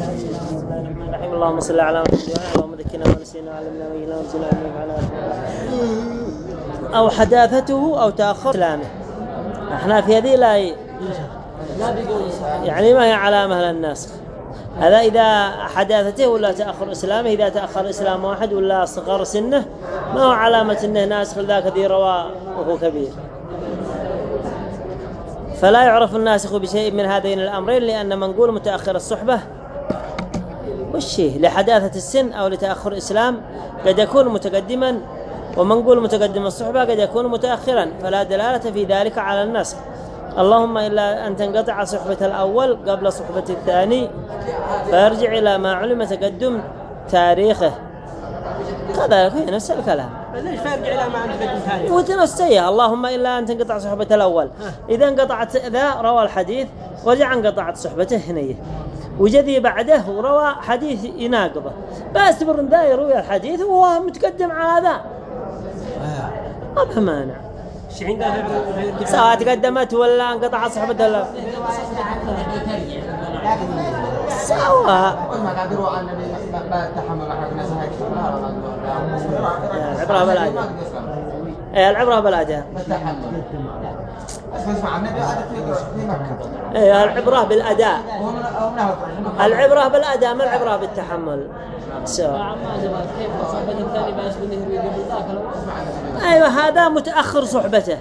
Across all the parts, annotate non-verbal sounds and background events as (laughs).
رحم اللهم صل على محمد وعلى اللهم ذكرنا ما نسينا وعلمنا ما جهلنا وارزقنا علما على أو حداثته أو تاخر اسلامه إحنا في هذه لا يعني ما هي علامه للناسخ هذا إذا حداثته ولا تأخر إسلامه إذا تأخر إسلام واحد ولا صغر سنه ما هو علامة أنه ناسخ ذاك ذي رواه وهو كبير فلا يعرف الناسخ بشيء من هذين الأمرين لأن منقول متأخر الصحبة وش هي لحداثة السن أو لتأخر الإسلام قد يكون متقدما ومنقول متقدم الصحبة قد يكون متأخرا فلا دلالة في ذلك على النسخ اللهم إلا أن تنقطع صحبة الأول قبل صحبة الثاني فيرجع إلى ما علم تقدم تاريخه. هذا هي نفس الكلام. ليش فيرجع إلى ما عند قدم ثاني؟ وتنسيه اللهم إلا أن تنقطع صحبة الأول. إذا انقطعت ذا روى الحديث ورجع انقطعت صحبته هنيه وجذي بعده وروى حديث يناقضه. بس تبر ذا يروي الحديث وهو متقدم على ذا ما به مانع سواء تقدمت ولا انقطعت صحبته ولا سواء العبرة إيه العبرة بالأداء إيه العبرة بالأداء. العبرة بالأداء ما العبرة بالتحمل. ذاك أيوة هذا متأخر صحبته.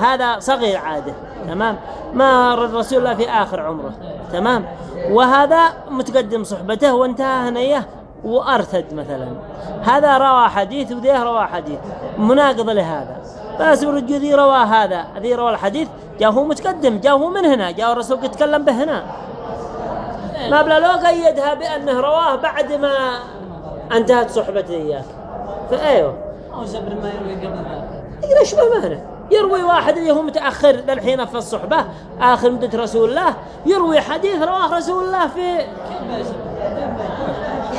هذا صغير عادة. تمام؟ ما رد رسول الله في آخر عمره. تمام؟ وهذا متقدم صحبته وانتهى هنيه وأرتد مثلا. هذا روى حديث وذيه روى حديث. مناقض لهذا. بس الرجل ذي روى هذا. ذي روى الحديث. جاء هو متقدم جاء هو من هنا جاء الرسول يتكلم به هنا. ما بلا لو قيدها بأنه رواه بعد ما انتهت صحبته إياك. فأيوه. أو جبر ما يروي قبل ذاك يقول إيش بمعنى يروي واحد اللي هو متأخر للحين في الصحبة آخر مدة رسول الله. يروي حديث رواه رسول الله في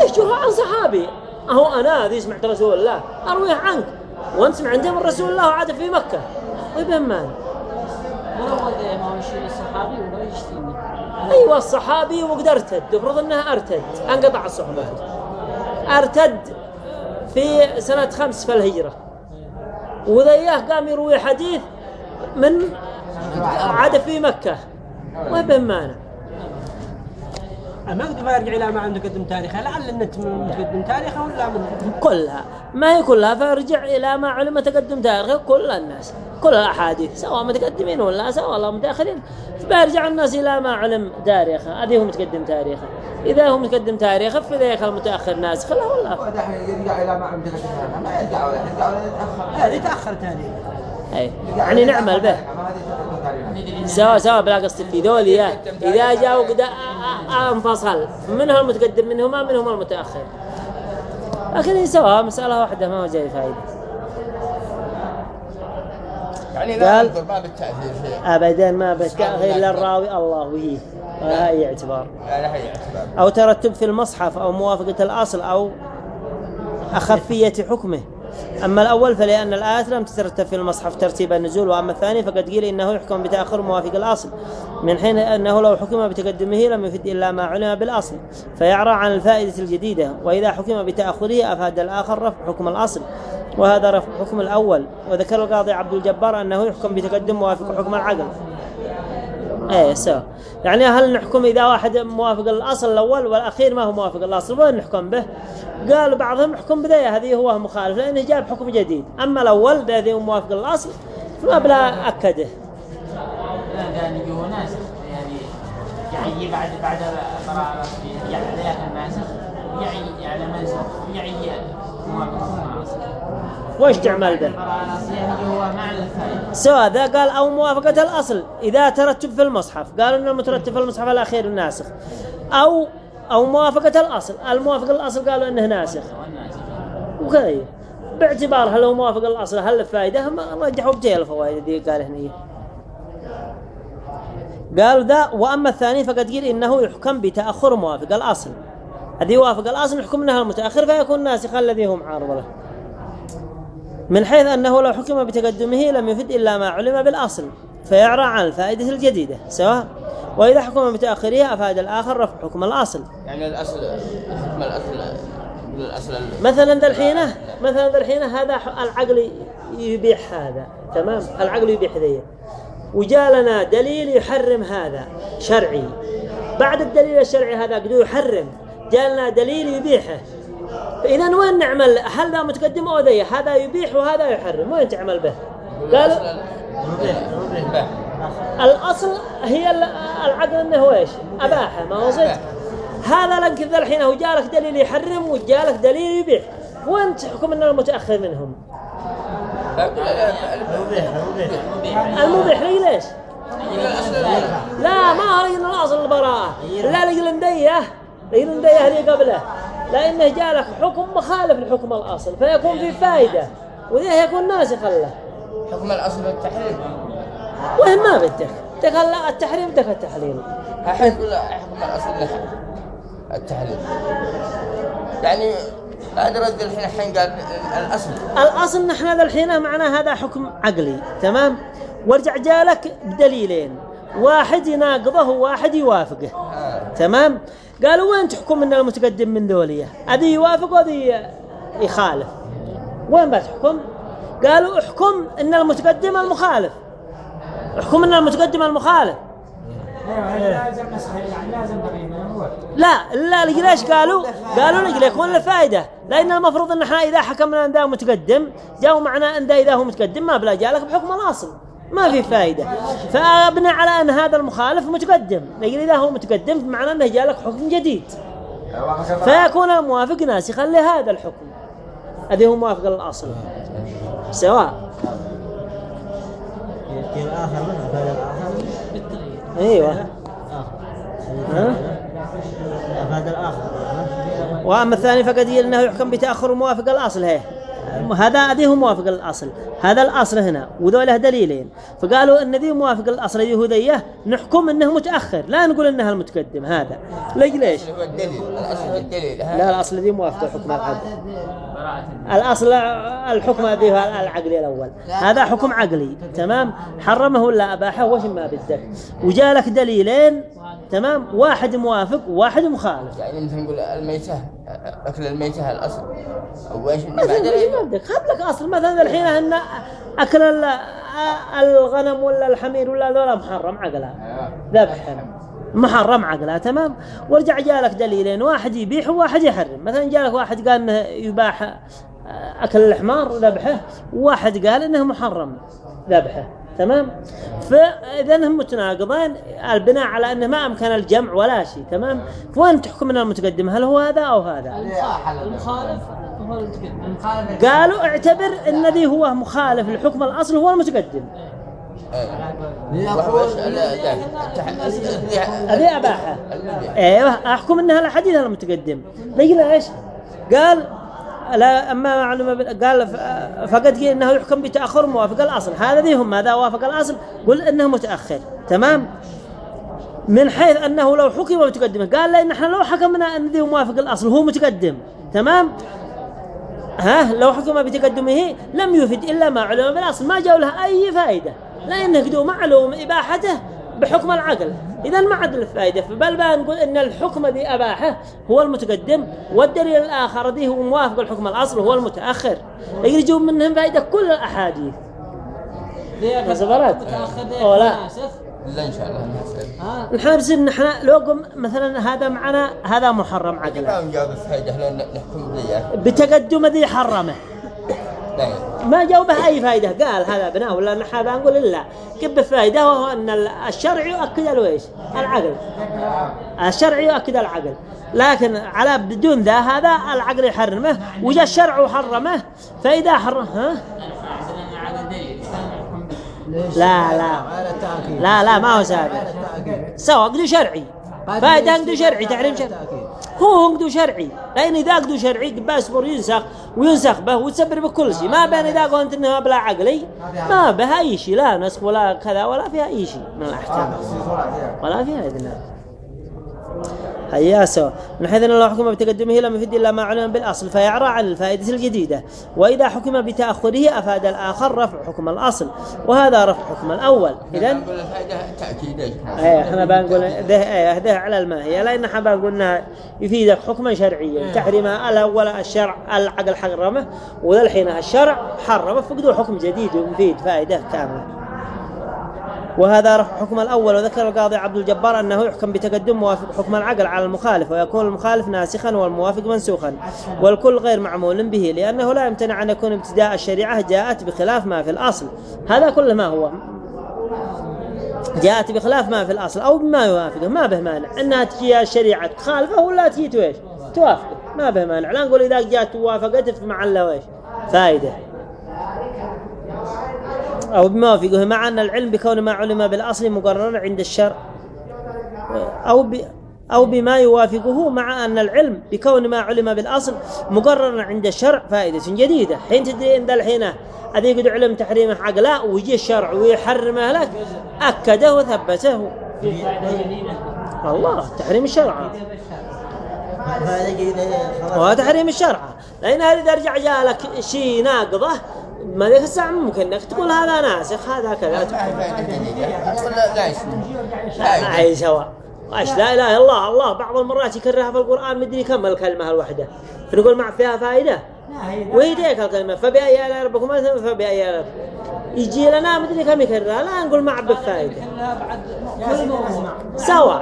يشجره عن صحابي. أهو أنا ذي سمعت رسول الله. أرويه عنك. وأنت من رسول الله وعاد في مكة. ولو وضع ما شيء الصحابي ولا أيوة الصحابي وقد ارتد افرض أنه أرتد. أنقطع الصحبة. أرتد في سنة خمس في الهجرة. وذا إياه قام يروي حديث من عاد في مكة. وين مانع ما قد ما يرجع إلى ما عنده قدم تاريخه لعل النت متقدم تاريخه ولا من كلها. ما هي كلها فيرجع إلى ما علم تقدم تاريخه. كل الناس كل الأحاديث سواء متقدمين ولا سواء الله متأخرين. فيرجع الناس إلى ما علم تاريخه. هذه هو متقدم تاريخه. إذا هو متقدم تاريخه فذاك المتأخر ناسخ له ولا دحين يرجع إلى ما عند قدم ما يرجع ولا يرجع ولا يتأخر. هذه تأخر تاريخ أي يعني نعمل به. سواء سواء بلا قصد في ذولي إذا جاءوا قد أنفصل. منهم المتقدم منهما منهم المتأخر. لكن سواء مسألة واحدة ما هو جاي فائدة يعني لا ننظر ما بالتأثير أبدا ما بتأخير للراوي الله وهي ولا أي اعتبار. لا هي اعتبار. أو ترتب في المصحف أو موافقة الأصل أو أخفية حكمه. أما الأول فلأن الآيات لم تترتب في المصحف ترتيب النزول وأما الثاني فقد قيل إنه يحكم بتأخر موافق الأصل من حين أنه لو حكم بتقدمه لم يفد إلا ما علم بالأصل فيعرى عن الفائدة الجديدة وإذا حكم بتأخره أفاد الآخر رفع حكم الأصل وهذا رفع حكم الأول وذكر القاضي عبد الجبار أنه يحكم بتقدم موافق حكم العقل. إيه سوا يعني هل نحكم إذا واحد موافق الأصل الأول والأخير ما هو موافق الأصل؟ وين نحكم به؟ قال بعضهم يحكم بذي هذه هو مخالف لأنه جاب حكم جديد. أما الأول ذي هو موافق الأصل فما بلا اكده يعني يعني يعني بعد بعد يعني يعني منسوخ يعني موافق مع الأصل. وش تعمل به. الفائدة سواء ذا قال أو موافقة الأصل. إذا ترتب في المصحف. قالوا ان المترتب في المصحف الاخير الناسخ. أو أو موافقة الأصل. الموافق الأصل قالوا إنه ناسخ. وكذا باعتبار هل هو موافق الأصل هل الفائده ما رجحوا بجيل الفوائد ذي قال هنا قال ذا وأما الثاني فقد قيل إنه يحكم بتأخر موافق الأصل. الذي يوافق الأصل يحكم انه المتاخر فيكون ناسخا الذي هو معارض له. من حيث أنه لو حكم بتقدمه لم يفد إلا ما علم بالأصل فيعرى عن الفائدة الجديدة سواء. وإذا حكم بتأخيره أفاد الآخر رفع حكم الأصل. يعني الأصل حكم الأصل مثلا ذا الحينة مثلا ذا الحينة هذا العقل يبيح هذا تمام؟ العقل يبيح ذي. وجاء لنا دليل يحرم هذا شرعي. بعد الدليل الشرعي هذا قدو يحرم جاء لنا دليل يبيحه. إذا وين نعمل؟ هل ذا متقدم أو ذي هذا يبيح وهذا يحرم. وين تعمل به؟ قالوا الأصل هي ال- العقل أنه إيش؟ أباحة ما هو صدق هذا لك ذا الحين هو جالك دليل يحرم وجالك دليل يبيح. وين تحكم أنه المتأخر منهم؟ المبيح لي ليش؟ لا ما هو لجل الأصل البراءة. لا لجل ندية. لجل ندية اللي قبله. لأنه جالك حكم مخالف لحكم الأصل فيكون في فائدة وذيه يكون ناسخ له. حكم الأصل التحريم وهم ما بدك. لا التحريم بدك التحليل. حكم حكم الأصل له التحريم يعني هذا رد الحين الحين قال الأصل. الأصل نحن هذا الحين معنا هذا حكم عقلي تمام؟ وارجع جالك بدليلين. واحد يناقضه وواحد يوافقه تمام؟ قالوا وين تحكم إن المتقدم من ذولية؟ هذه يوافق وهذه يخالف. وين بتحكم قالوا احكم إن المتقدم المخالف. احكم إن المتقدم المخالف. لا لا ليش قالوا؟ قالوا لك ليكون له فائدة. لأن المفروض أن إحنا إذا حكمنا أن ذا متقدم جاءوا معنا أن ذا إذا هو متقدم ما بلا جالك بحكم الأصل. ما في فائدة فأبنى على أن هذا المخالف متقدم. لكن إذا هو متقدم معناه أنه جالك حكم جديد. فيكون الموافق ناسخا لهذا الحكم. هذه هو موافق للأصل سواء. الآخر الآخر أيوة. ها؟ أفاد الآخر. ها؟ وأما الثاني فقد قيل إنه يحكم بتأخر موافق الأصل. هي. هذا هذه هو موافق الأصل. هذا الأصل هنا. وذوله دليلين. فقالوا إن ذي موافق الأصل اليهودية نحكم إنه متأخر. لا نقول إنها المتقدم هذا. ليش ليش؟ هو الدليل. الأصل هو الدليل. لا الأصل ذي موافق حكم العقل براءة الأصل الحكم ذي العقلي الأول. هذا حكم عقلي. تمام؟ حرمه ولا أباحه؟ وش ما بدك. وجاء لك دليلين تمام؟ واحد موافق وواحد مخالف. يعني مثل نقول الميتة أكل الميتة الأصل. أو إيش؟ مثلا خذ لك اصل مثلا الحين إن أكل ال- الغنم ولا الحمير ولا ذولا محرم عقلها. ذبحهم محرم عقلها تمام؟ ورجع جالك دليلين. واحد يبيح وواحد يحرم. مثلا جالك واحد قال إنه يباح أكل الحمار ذبحه. وواحد قال إنه محرم ذبحه. تمام؟ فإذا هم متناقضين البناء على أنه ما أمكن الجمع ولا شيء تمام؟ فوين تحكم إن المتقدم؟ هل هو هذا أو هذا؟ المخالف هو المتقدم قالوا اعتبر إن ذي هو مخالف لحكم الأصل هو المتقدم. هذه أباحة. أيوه أحكم إنها الحديث المتقدم. ليش؟ قال لا معلومة بال- قال فقد قيل إنه يحكم بتأخر موافق الأصل. هذا هم هذا وافق الأصل؟ قل إنه متأخر. تمام؟ من حيث أنه لو حكم متقدما قال لأن إحنا لو حكمنا ذي موافق الأصل هو متقدم. تمام؟ ها؟ لو حكم بتقدمه لم يفد إلا ما علم بالأصل. ما جاء له أي فائدة. لأنه قدو معلوم إباحته بحكم العقل. إذا ما عاد له فائده بل بقى نقول إن الحكم ذي أباحه هو المتقدم والدليل الآخر ذي هو موافق الحكم الأصل هو المتأخر. يجوا منهم فائدة كل. متأخر ذيك أو لا. لا إن شاء الله نحن بس نحن لو قم مثلا هذا معنا هذا محرم عقلا الفائدة بتقدم ذي حرمه. لا ما جاوب به أي فائدة قال هذا بناه ولا نحن بنقول إلا. كب فائدة وهو أن الشرع يؤكد الويش العقل. الشرع يؤكد العقل. لكن على بدون ذا هذا العقل يحرمه وجاء الشرع وحرمه. فإذا حرم ها؟ عندنا على دليل نحكم لا لا. لا لا ما هو سابق. سواء قدو شرعي. فائدة قدو شرعي تحريم شرعي. هو قدو شرعي لأن إذا قدو شرعي بأسبر ينسخ وينسخ به وتسبر بكل شيء. ما بين إذا قلت إنها بلا عقلي. ما بها أي شيء. لا نسخ ولا كذا ولا فيها أي شيء. من الأحكام ولا فيها إذن. هيا سوا من حيث أن لو حكم بتقدمه لم يفد إلا ما علم بالأصل فيعرى عن الفائدة الجديدة. وإذا حكم بتأخره أفاد الآخر رفع حكم الأصل وهذا رفع حكم الأول. إذا؟ إيه إحنا بنقول ده إيه ده على الماهية لأن إحنا بنقول إنها يفيدك حكما شرعيا. تحريمها الأول الشرع العقل حرمه والحين الشرع حرمه فقدوا حكم جديد ومفيد فائدة كاملة. وهذا حكم الأول وذكر القاضي عبد الجبار أنه يحكم بتقدم موافق حكم العقل على المخالف ويكون المخالف ناسخا والموافق منسوخا والكل غير معمول به لأنه لا يمتنع أن يكون ابتداء الشريعة جاءت بخلاف ما في الأصل. هذا كل ما هو؟ جاءت بخلاف ما في الأصل أو بما يوافقه ما به مانع. أنها تجي الشريعة تخالفه ولا تجي توافقه ما به مانع. لا نقول إذا جاءت وافقت في معله ويش؟ فائدة أو بما يوافقه مع أن العلم بكون ما علم بالأصل مقرر عند الشرع أو ب أو بما يوافقه مع أن العلم بكون ما علم بالأصل مقرر عند الشرع. فائدة جديدة. حين تدري إن الحين هذا يقول علم تحريمه عقلا ويجي الشرع ويحرمه لك أكده وثبته. في الله تحريم الشرع. وهذا تحريم الشرع. لأن هذا إذا رجع جاء لك شيء ناقضة. ما ذيك الساعة ممكن إنك تقول هذا ناسخ هذا كذا. فائدة نقول لا ما هي سواء. أيش لا إله إلا الله. الله بعض المرات يكررها في القرآن مدري كم الكلمة الواحده فنقول ما فيها فائده ويديك الكلمة. فبأي آلاء ربكم فبأي آلاء يجي لنا مدري كم يكررها لا نقول ما عبد فائده بعد كل موضوع سوا.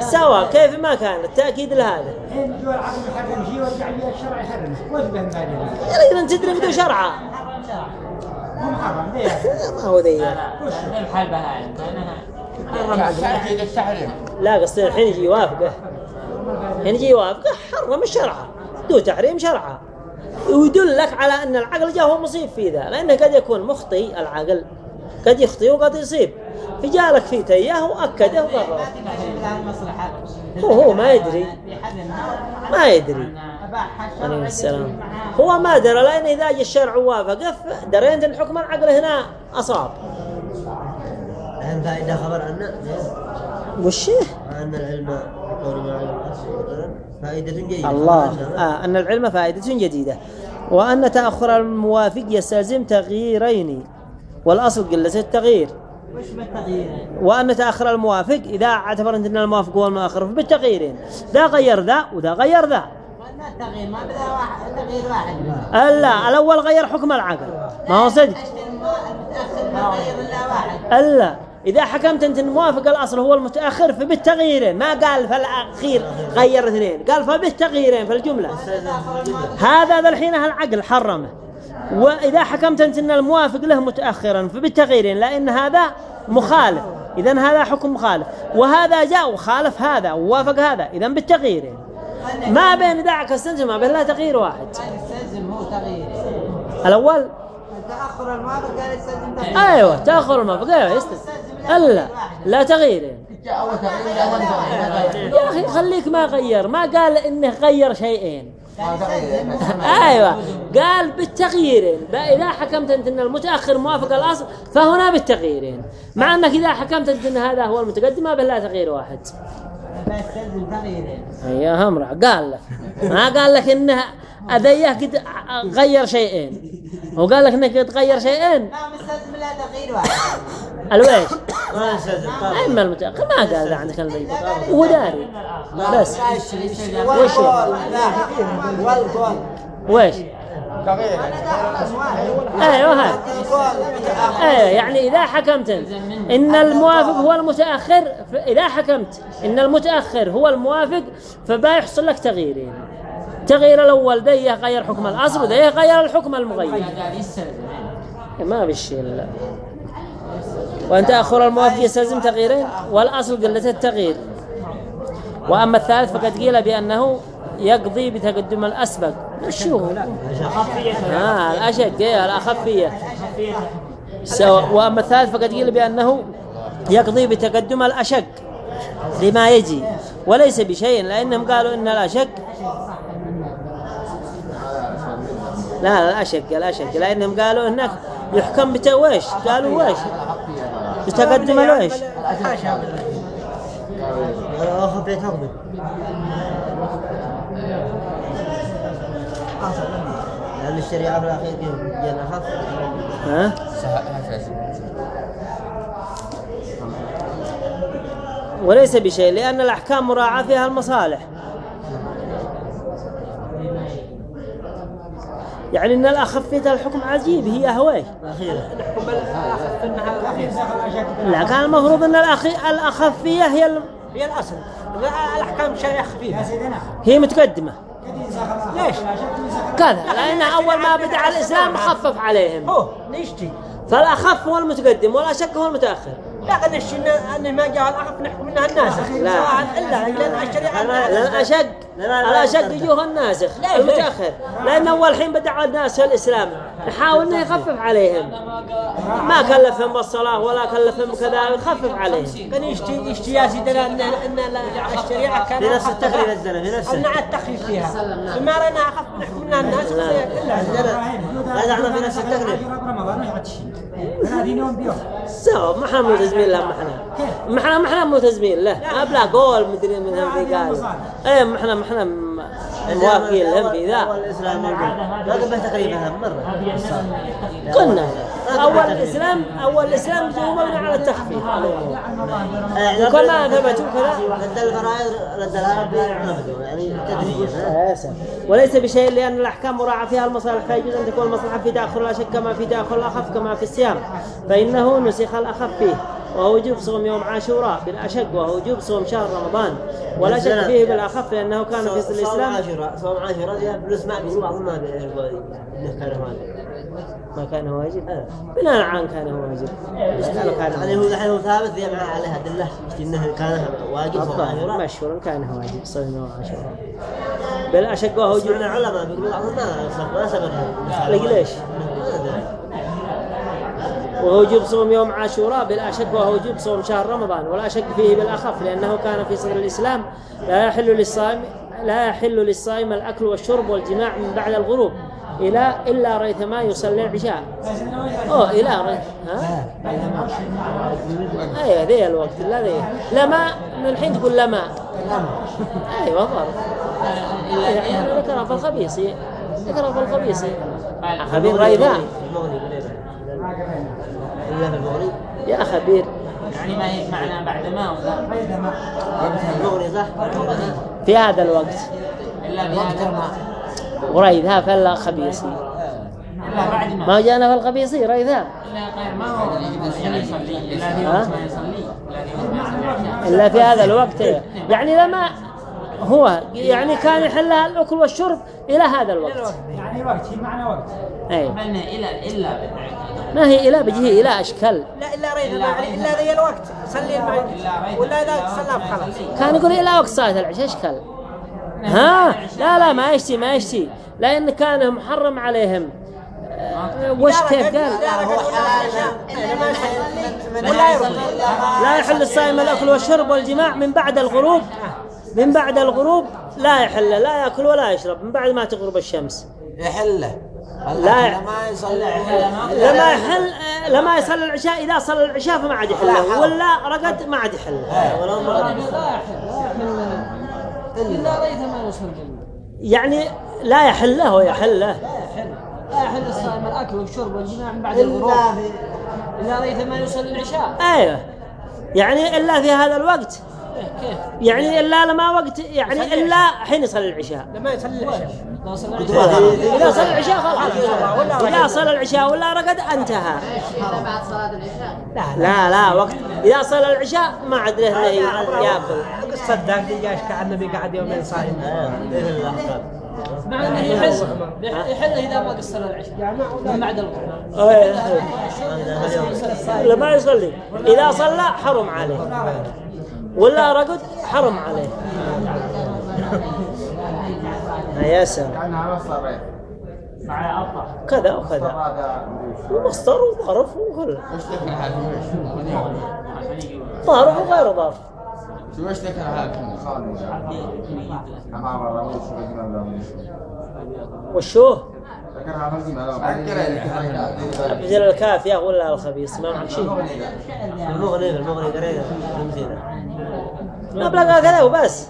سوا. كيف ما كان التأكيد لهذا. الحين جو العقل يحرم شيء ويرجع لي الشرع يحرمه وش بعدين إذا تدري بدون شرعه. مو محرم (laughs) ما هو ذي. لا الحال قصدي الحين يجي يوافقه الحين يجي يوافقه حرم الشرع. دو تحريم شرعه. ويدلك على أن العقل جاء هو مصيب في ذا لأنه قد يكون مخطي العقل قد يخطي وقد يصيب. فجالك في تيه واكده وقرر المصلحة هو هو ما يدري. ما. يدري. عليه السلام. هو ما درى لأن إذا جاء الشرع ووافقه دريت إن حكم العقل هنا أصاب. أهم فائدة خبر عنا وش أن العلم بقول ما علم فائدة جيدة. الله. آه أن العلم فائدة جديدة. وأن تأخر الموافق يستلزم تغييرين والأصل قلة التغيير؟ وأن تأخر الموافق إذا اعتبرت أن الموافق هو المؤخر بالتغييرين. ذا غير ذا وذا غير ذا. ما التغيير ما بدا واحد تغيير واحد. ألا الأول غير حكم العقل. ما هو صدق. المتأخر ما غير إلا واحد. ألا. إذا حكمت أنت أن موافق الأصل هو المتأخر فبالتغييرين. ما قال في الأخير غير اثنين. قال فبالتغييرين في الجملة هذا ذا الحين العقل حرمه. وإذا حكمت أنت أن الموافق له متأخرا فبالتغييرين لأن هذا مخالف. إذا هذا حكم مخالف. وهذا جاء وخالف هذا ووافق هذا. إذا بالتغييرين. ما بين دعك السنج ما بين لا تغيير واحد. يستلزم هو تغيير. الأول تأخر الموافق قال يستلزم تغيير أيوة تأخر. الموافق أيوة يستلزم لا أول تغيير يا أخي خليك ما غير. ما قال إنه غير شيئين. أيوه. قال بالتغييرين إذا حكمت أنت إن المتأخر موافق الأصل فهنا بالتغييرين. مع إنك إذا حكمت أنت إن هذا هو المتقدم ما بلا تغيير واحد. يا همرع قال لك ما قال لك انه اذيه قد غير شيئين هو قال لك انك قد غير شيئين ما مستلزم إلا تغيير واحد الويش اما المتاخر ما قال عندك البيت هو داري بس وش؟ والقول تغيير أيوه إيه يعني إذا حكمت إن الموافق هو المتأخر إذا حكمت إن المتأخر هو الموافق فبيحصل لك تغييرين. تغيير الأول ده غير حكم الأصل وده غير الحكم المغير. ما بالشيء لا وأن تأخر الموافق يستلزم تغييرين والأصل قلة التغيير. وأما الثالث فقد قيل بأنه يقضي بتقدم الأسبق. شو؟ آه الأشد إيه الأخفية. سو وأما الثالث فقد قيل بأنه يقضي بتقدم الأشق. لما يجي. وليس بشيء لأنهم قالوا إن الأشق لا لا الأشق الأشق. لأنهم قالوا إنك يحكم بتويش قالوا ويش؟ بتقدم الويش. الشريعة في الأخير جانا أخف ها؟ وليس بشيء لأن الأحكام مراعاة فيها المصالح. يعني أن الأخفية الحكم عجيب هي الأخير لا كان المفروض أن الأخي الأخفية هي هي الأصل. الأحكام الشرعية خفيفة هي متقدمة. ليش؟ كذا لأن أول ما بدأ الإسلام خفف عليهم. هو نشتي فالأخف هو المتقدم والأشك هو المتأخر لكن الشيء أن ما جاء الأخف نحكم منها الناسخ لا. سواء إلا لأن الشريعة لأن الأشق لا، لا، لا، الأشق لا. يجوه الناسخ ليش؟ المتأخر لأن أول حين بدأ الناس في الإسلام نحاول أنه يخفف عليهم ما كلفهم بالصلاة ولا كلفهم كذا يخفف عليهم كان يشتي يشتي يا سيدنا أن أن الشريعة كان في نفس التقرير الزلمة في نفسه أمنع التخفيف فيها ثم رأينا أخف نحكم منها الناس لا دعنا في نفس التقرير سوا ما إحنا ملتزمين له ما إحنا ما إحنا ما إحنا ملتزمين له ما بلا قول مدري من هم في قال إيه ما إحنا ما إحنا موافقين لهم في ذا. ما قبل تقريبا أننا قلنا. أول الاسلام أول الإسلام جو مبني على التخفيف. وكما ثبت كذا رد الفرائض رد العرب يعني تدريجيا. آسف. وليس بشيء لأن الأحكام مراعى فيها المصالح فيجوز أن تكون المصلحة في تأخر الأشك كما في تأخر الأخف كما في الصيام فإنه نسخ الأخف فيه. وهو وجوب صوم يوم عاشوراء بالأشك وهو وجوب صوم شهر رمضان. ولا شك فيه بالأخف لأنه كان في صوم الإسلام. عاشوراء صوم عاشوراء بلس ما بعضهم ما كان واجب ما كان واجب بناء عن كان واجب قالوا يعني كان هو الحين هو ثابت في معه عليه أدلة إنه كان واجب صوم عاشوراء؟ مشهور كان واجب صوم يوم عاشوراء. بالأشك وهو وجوب وجمع العلماء بيقولوا بعضهم ما ما سبقهم ليش؟ وهو وجوب صوم يوم عاشوراء بلا شك وهو وجوب صوم شهر رمضان ولا شك فيه بالأخف لأنه كان في صدر الإسلام لا يحل للصائم لا يحل للصائم الأكل والشرب والجماع من بعد الغروب إلى إلا ريثما يصلي العشاء. أوه إلى ريث ها؟ أيوة ذي الوقت لا ذي لما من الحين تقول لما أيوة ظرف يعني ذكرها في الخبيصي ذكرها في الخبيصي خبير ريثان في المغني يا خبير يعني ما هي معنى بعد ما ولا المغني صح؟ في هذا الوقت. إلا بهذا وريثها فلا خبيصي إلا بعد ما. ما جانا في الخبيصي ريثها إلا غير ما هو ما ما. إلا في هذا الوقت. يعني لما هو يعني كان يحلها الأكل والشرب إلى هذا الوقت يعني وقت هي معنى وقت أي فإنه إلا. ما هي إلى بجيه إلى أشكال لا إلا عليه إلا ذي الوقت صلي المغرب ولا إذا صلى خلاص كان يقول إلى وقت صلاة العشاء أشكال ها لا لا ما يشتي ما يشتي لأن كان محرم عليهم آه، وش كيف قال لا يحل الصائم الأكل والشرب والجماع من بعد الغروب من بعد الغروب لا يحل لا يأكل ولا يشرب من بعد ما تغرب الشمس. يحله لا ما يصلي لما يحل لما يصلي العشاء إذا صلى العشاء فما عاد يحله ولا رقد ما عاد يحله ولو مرة. إلا ريث ما يصلي يعني لا يحله ويحله لا يحل. الصائم الأكل والشرب والجماع من بعد الغروب. إلا ريث ما يصلي العشاء. أيوه. يعني إلا في هذا الوقت؟ يعني إلا لما وقت يعني إلا حين يصلي العشاء. لما يصلي العشاء. لا صلى العشاء. إذا صلى العشاء خلاص إذا صلى العشاء ولا رقد انتهى. بعد صلاة العشاء. لا لا وقت. إذا صلى العشاء ما عاد له يأكل. قصة ذاك اللي جاش قاعد يومين صايم. الأحكام مع أنه يحل يحل إذا ما قصر العشاء. من بعد الغروب أيه. لما يصلي. إذا صلى حرم عليه. ولا رقد حرم عليه. يا سلام. كذا وكذا. ومصدر وظرف يجي ظرف وغير ظرف. شو وش ذكر هذا؟ أمام الرميش لو مثل الكافية ولا الخبيث؟ ما معك شيء. المغني المغني قرينا المزينة مبلغ كذا وبس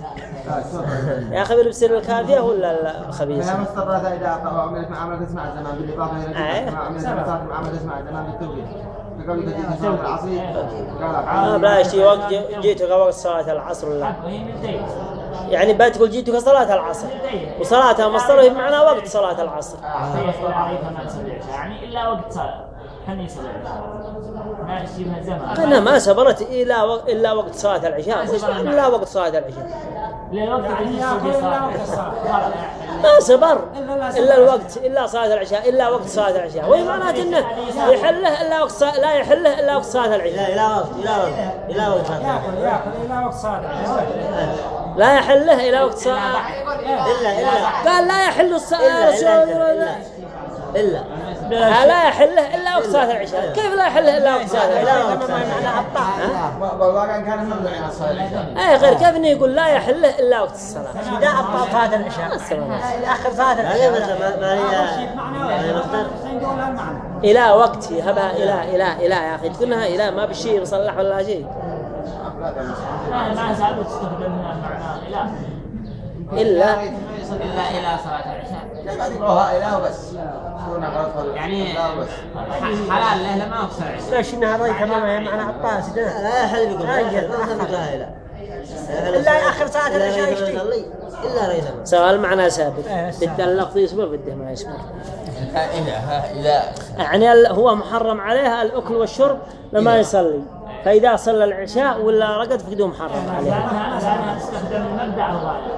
يا أخي بيصير الكافية ولا الخبيث. فهي مستقرة إذا عملت معاملة تسمع الزمان بالإضافة إلى أي. كما عملت تسمع كقول تجي تسمع العصير. آه بلا شيء وقت جيتك وقت صلاة العصر ولا؟ يعني بتقول جيتك صلاة العصر. وصلاتها مصدره بمعنى وقت صلاة العصر. العشاء يعني إلا وقت صلاة. العشاء ما أنا ما صبرت إلا وقت إلا وقت صلاة العشاء. إلا وقت صلاة العشاء؟ صلاة. ما صبر. إلا الوقت إلا صلاة العشاء إلا وقت صلاة العشاء. وهي معناته إنه يحله إلا وقت صلاة لا يحله إلا وقت صلاة العشاء. إلى إلى وقت إلى وقت إلى وقت وقت صلاة لا يحله إلى وقت صلاة. إلا إلا قال لا يحل الصلاة. إلا. إلا. لا يحله إلا وقت صلاة العشاء كيف لا يحله إلا وقت صلاة العشاء. والواقع كان ممنوعين على الصلاة أي غير كيف إنه يقول لا يحله إلا وقت الصلاة إذا أبطأ صلاة العشاء صلاة هذا العشاء ما هي ما هي مختار نقول المعنى إلى وقت هبها إلى إلى إلى يا أخي تقولها إلى ما بشيء يصلح ولا شيء المعنى إله إلا إلا إلى صلاة العشاء يقولوها إله بس يعني حلال له لما أقصر عشاء ليش إنها رأي تماما معنى عباس لا لا يحل ما يحل لا إلا إلا يأخر صلاة العشاء يشتي. سواء المعنى ثابت إيه، ثابت. بده اللفظ يصبر بده ما إله يعني هو محرم عليها الأكل والشرب لما يصلي فإذا صلى العشاء ولا رقد فقده محرم عليه الغالب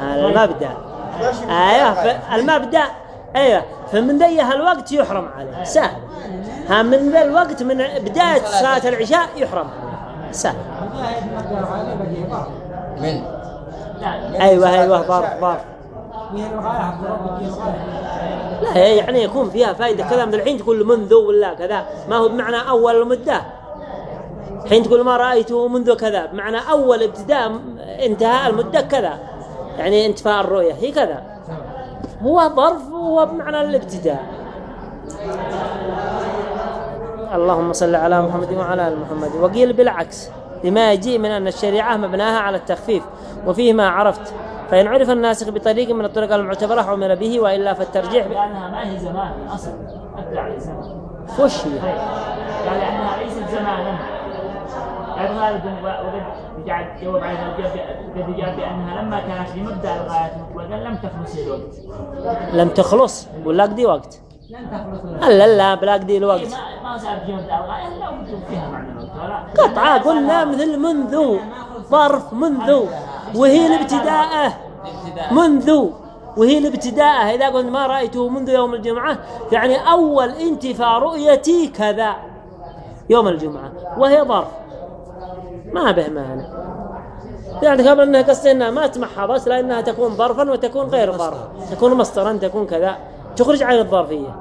هذا المبدأ أيوه المبدأ أيوه فمن ذي الوقت يحرم عليه. سهل. ها من ذا الوقت من بداية صلاة العشاء. يحرم عليه. سهل. من؟ أيوه أيوه ظرف ظرف لا يعني يكون فيها فائدة كلام من الحين تقول منذ ولا كذا. ما هو بمعنى أول المدة حين تقول ما رأيته منذ كذا. بمعنى أول ابتداء انتهاء المدة كذا. يعني انتفاء الرؤية هي كذا. هو ظرف هو بمعنى الابتداء. اللهم صل على محمد وعلى آل محمد. وقيل بالعكس لما يجيء من أن الشريعة مبناها على التخفيف وفيه ما عرفت. فإن عرف الناسخ بطريق من الطرق المعتبرة عمل به وإلا فالترجيح ب- لأنها ما هي زمان من أصل أبدع على الزمان وش هي؟ قال لأنها ليست زمانا. غالبا وقد جعل جواب على قد جاء بأنها لما كانت لمبدأ الغاية مطلقا لم تخلص الوقت. لم تخلص؟ ولا قدي وقت؟ لم تخلص لا لا بلا قدي الوقت. ما ما صار في مبدأ الغاية وجود فيها معنى الوقت. قطعة قلنا مثل منذ ظرف منذ. وهي الابتداء. منذ. وهي الابتداء. إذا قلت ما رأيته منذ يوم الجمعة يعني أول انتفاء رؤيتي كذا. يوم الجمعة. وهي ظرف. ما به معنى يعني قبل أنها قصدي إنها ما تمحضت لانها تكون ظرفا وتكون غير ظرف. تكون مصدرا تكون كذا. تخرج عن الظرفية.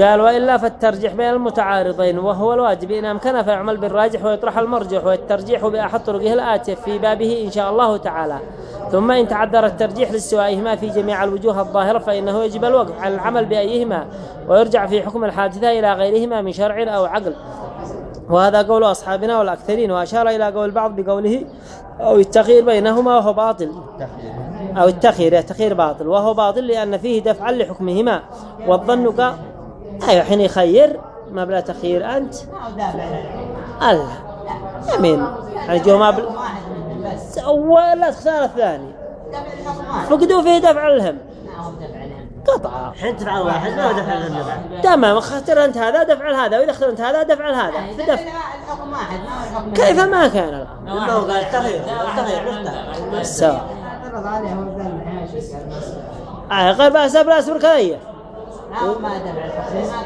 قال وإلا فالترجيح بين المتعارضين وهو الواجب. إن أمكن فيعمل بالراجح ويطرح المرجح والترجيح بأحد طرقه الآتية في بابه إن شاء الله تعالى. ثم إن تعذر الترجيح لسوائهما في جميع الوجوه الظاهرة فإنه يجب الوقف على العمل بأيهما ويرجع في حكم الحادثة إلى غيرهما من شرع أو عقل. وهذا قول أصحابنا والأكثرين وأشار إلى قول البعض بقوله أو التخير بينهما وهو باطل. أو التخير التخير باطل وهو باطل لأن فيه دفعا لحكمهما. والظن أيوة حين يخير ما بلا تخير أنت. الله. يمين يعني جو ما بل... ولا تختار الثاني. فقدوا فيه دفع الهم. قطعة الحين تفعل واحد ما هو دفع للنبع تمام اختر أنت هذا دفع هذا وإذا اخترت هذا دفع هذا. في دفع ما كيف ما كان الان لما هو قال هو ذا الحاشي آه غير بأس بلا أسبر كذية أو ما دفع الحكم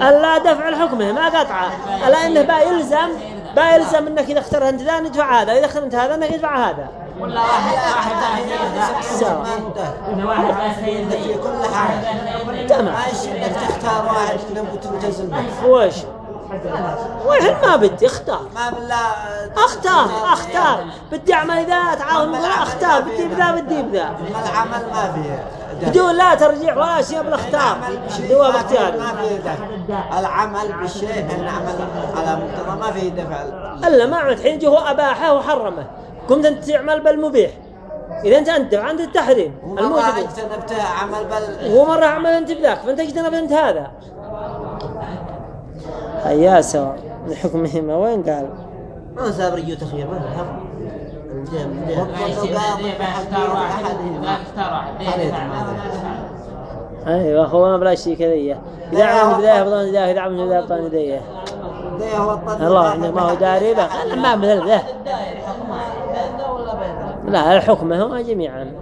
ألا دفع الحكم ما قطعه ألا إنه با يلزم با يلزم إنك إذا اخترت أنت ذا ندفع هذا وإذا اخترت هذا إنك تدفع هذا. ولا واحد واحد سواء في كل حاجة. تمام. إنك تختار واحد تلزم به؟ وش؟ والحين ما بدي أختار. ما بالله. أختار أختار. بدي أعمل ذا تعاون أختار. بدي بذا بدي بذا. العمل ما فيه بدون لا ترجيح ولا شيء بالاختيار دوا باختياري ما في دفع. العمل بالشيء العمل على مقتضى ما في دفع. ألا ما عملت حين هو أباحه وحرمه. قمت أنت تعمل بالمبيح. إذا أنت أنت عند التحريم الموجب. اجتنبته عمل بل ومرة عمل أنت بذاك فأنت اجتنبت أنت هذا. هيا سواء من حكمهما وين قال؟ ما صار رجو تخير ما في حق الجيم- الجيم. ما يدفع أيوه بلا شيء كذيه إذا عمل بداية بطن يديه إذا عمل بداية بطن الطلب الله عندك ما هو داري به ما مثل ذا. لا الحكم هو جميعا.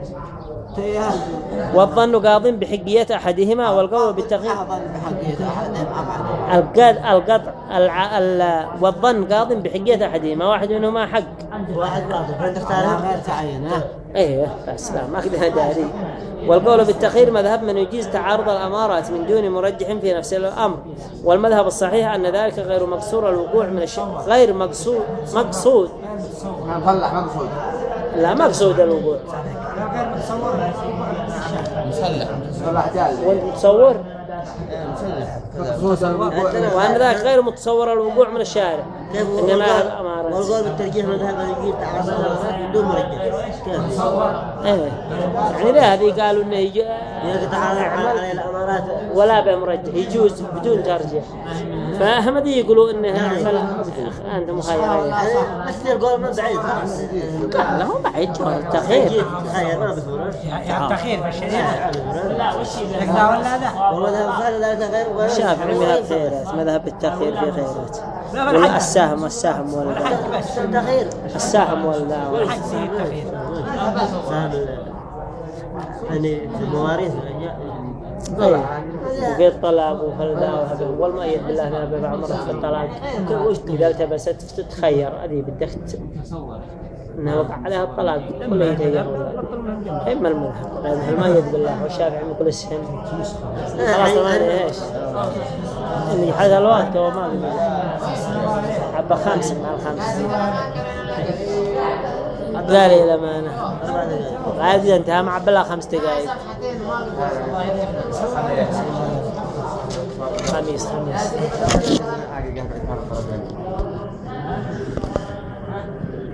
والظن قاض بحقية أحدهما والقول القد القطع الع... ال... والظن قاض بحقية أحدهما واحد منهما حق. واحد باطل فانت لا تختارها غير تعين ها أيوه بس لا ما كده داري والقول بالتخير مذهب من يجيز تعارض الأمارات من دون مرجح في نفس الأمر. والمذهب الصحيح أن ذلك غير مقصور الوقوع من الشيء غير مقصود. مقصود مقصود لا مقصود الوقوع. مسلح. جال وانت متصور وان ذاك غير متصور الوقوع من الشارع. كيف انما هذا والقول الامارات والقول بالترجيح بدون كيف؟ إيه. يعني لا هذه قالوا إنه يجي على ولا بمرجح يجوز بدون ترجيح. فهم ذي يقولوا إنه اعمل انت مخير بس القول ما بعيد. لا لا هو بعيد التخير جيت تخير ما بصورة يعني التخير في الشريعة. لا وش تقدر ولا لا. ذلك غير غير. الشافعي مذهب خيرات مذهب التخير في خيرات. ولا السهم السهم ولا تخير السهم ولا سيد التخير يعني في المواريث وفي الطلاق وفي الذا وهذا والمؤيد بالله ما بيبع عمره في الطلاق. إذا التبست تتخير. هذه بدك ت- إنه وقع عليها الطلاق. كله يتغير. اما المذهب يعني المؤيد بالله. والشافعي يقول السهم خلاص ما أدري إيش. اللي هذا الوقت هو ما حبة خمسة مع الخمسة قال لي الأمانة. عادي انتهى مع بلا خمس دقائق خميس خميس.